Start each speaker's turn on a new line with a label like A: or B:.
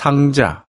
A: 상자.